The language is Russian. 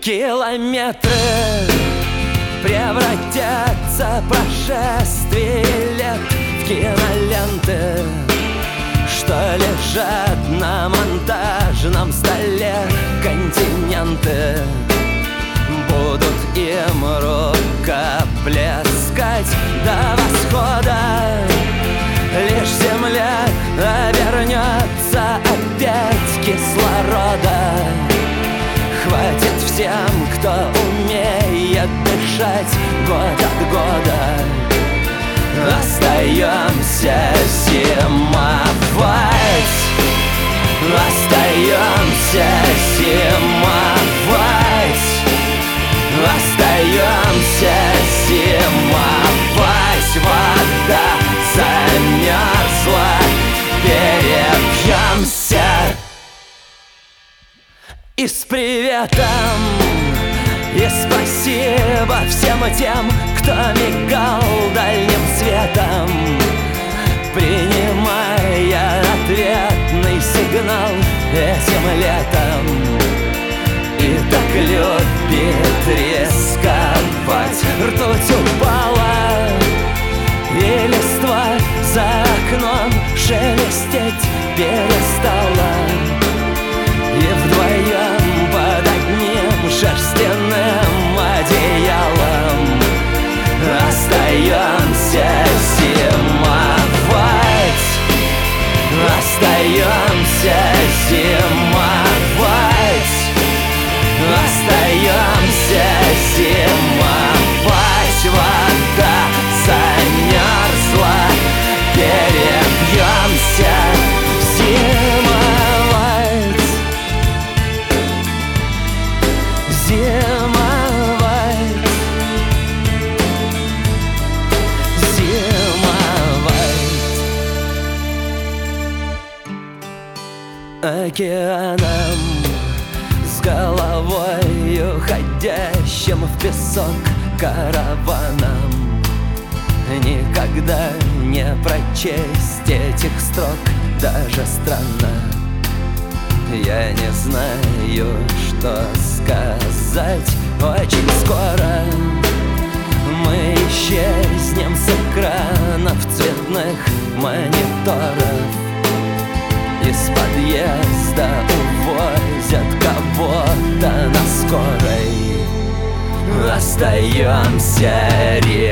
Километры превратятся прошествие лет. В киноленты Что лежат на монтажном столе. Континенты Будут им рукоплескать до восхода. Лишь земля обернется дышать год от года. Остаемся зимовать Остаемся зимовать Остаемся зимовать Вода замерзла Перепьемся И с приветом И спасибо всем тем, кто мигал дальним светом Принимая ответный сигнал этим летом. И так любит рисковать Ртуть упала И листва за окном шелестеть перестала Океаном с головой уходящим в песок караваном. Никогда не прочесть этих строк даже странно. Я не знаю, что сказать. Очень скоро мы исчезнем с экранов цветных мониторов увозят кого-то на скорой. Остаемся рисковать